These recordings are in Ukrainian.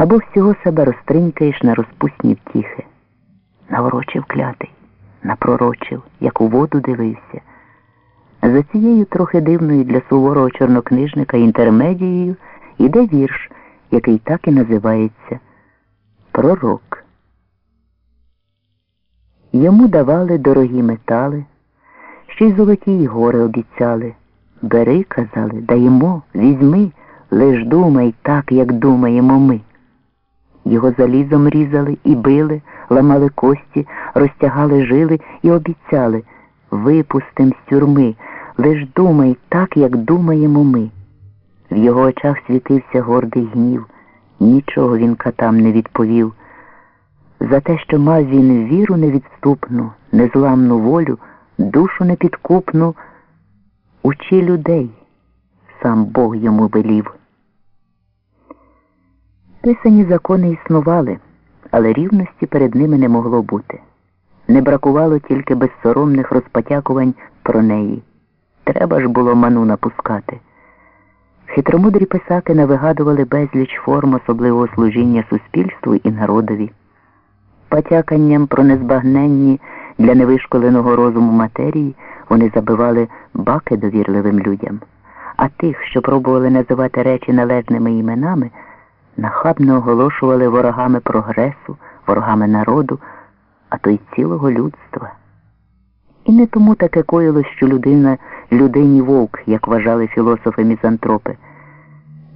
або всього себе розтринькаєш на розпусні втіхи. Наворочив клятий, напророчив, як у воду дивився. За цією трохи дивною для суворого чорнокнижника інтермедією іде вірш, який так і називається Пророк. Йому давали дорогі метали, ще й золоті й гори обіцяли. Бери, казали, даємо, візьми, лиш думай так, як думаємо ми. Його залізом різали і били, ламали кості, розтягали жили і обіцяли випустим з тюрми, лиш думай так, як думаємо ми. В його очах світився гордий гнів, нічого він катам не відповів. За те, що мав він віру невідступну, незламну волю, душу непідкупну, учи людей, сам Бог йому велів. Писані закони існували, але рівності перед ними не могло бути. Не бракувало тільки безсоромних розпотякувань про неї. Треба ж було ману напускати. Хитромудрі писаки навигадували безліч форм особливого служіння суспільству і народові. Потяканням про незбагненні для невишколеного розуму матерії вони забивали баки довірливим людям, а тих, що пробували називати речі належними іменами, нахабно оголошували ворогами прогресу, ворогами народу, а то й цілого людства. І не тому таке коїло, що людина людині вовк, як вважали філософи мізантропи,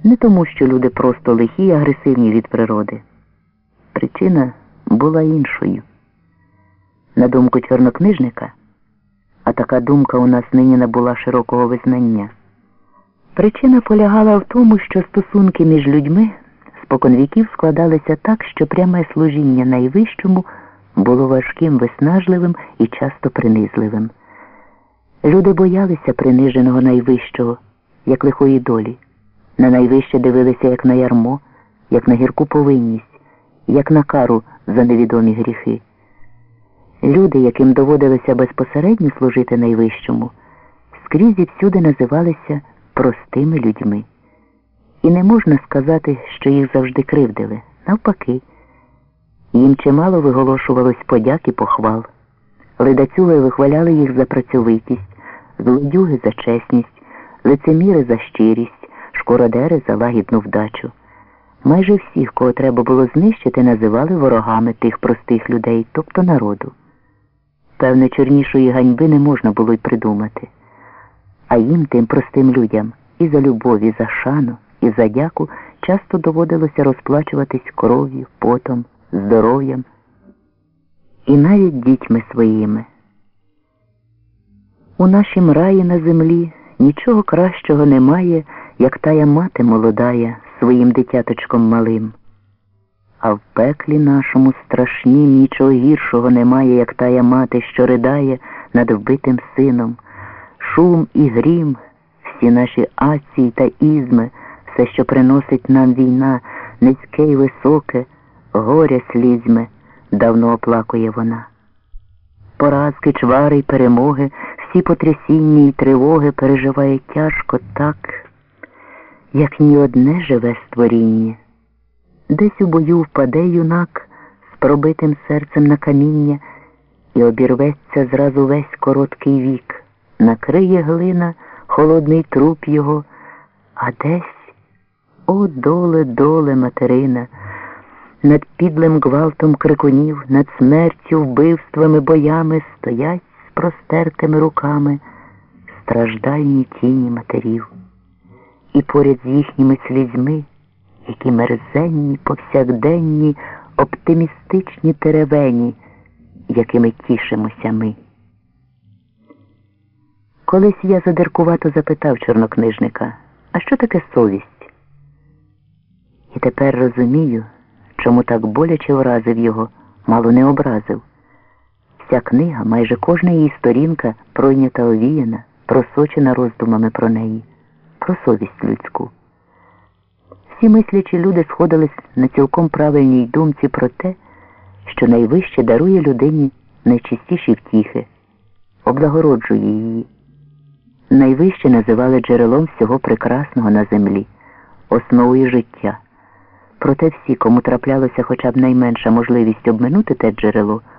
не тому, що люди просто лихі й агресивні від природи. Причина була іншою. На думку чорнокнижника, а така думка у нас нині набула широкого визнання. Причина полягала в тому, що стосунки між людьми споконвіків складалися так, що пряме служіння найвищому було важким, виснажливим і часто принизливим. Люди боялися приниженого найвищого, як лихої долі. На найвище дивилися як на ярмо, як на гірку повинність, як на кару за невідомі гріхи. Люди, яким доводилося безпосередньо служити найвищому, скрізь і всюди називалися простими людьми. І не можна сказати, що їх завжди кривдили. Навпаки, їм чимало виголошувалось подяк і похвал. Ледацюги вихваляли їх за працьовитість, злодюги за чесність, лицеміри за щирість, шкородери за лагідну вдачу. Майже всіх, кого треба було знищити, називали ворогами тих простих людей, тобто народу. Певне, чорнішої ганьби не можна було й придумати. А їм, тим простим людям, і за любов, і за шану, і за дяку часто доводилося розплачуватись кров'ю, потом, здоров'ям і навіть дітьми своїми. У нашім раї на землі нічого кращого немає, як тая мати молодая своїм дитяточком малим. А в пеклі нашому страшнім нічого гіршого немає, як тая мати, що ридає над вбитим сином. Шум і грім, всі наші acії та ізми, все, що приносить нам війна, низьке й високе, горя слізьми, давно оплакує вона. Поразки, чвари й перемоги, всі потрясіння й тривоги переживає тяжко так, як ні одне живе створіння. Десь у бою впаде юнак з пробитим серцем на каміння і обірветься зразу весь короткий вік, накриє глина холодний труп його, а десь, о, доле, доле материна, над підлим гвалтом крикунів, над смертю, вбивствами, боями стоять з простертими руками страждальні тіні матерів, і поряд з їхніми слізьми які мерзенні, повсякденні, оптимістичні теревені, якими тішимося ми. Колись я задиркувато запитав чорнокнижника, а що таке совість? І тепер розумію, чому так боляче вразив його, мало не образив. Вся книга, майже кожна її сторінка пройнята овіяна, просочена роздумами про неї, про совість людську. Всі мислячі люди сходились на цілком правильній думці про те, що найвище дарує людині найчистіші втіхи, облагороджує її. Найвище називали джерелом всього прекрасного на землі, основою життя. Проте всі, кому траплялося хоча б найменша можливість обминути те джерело,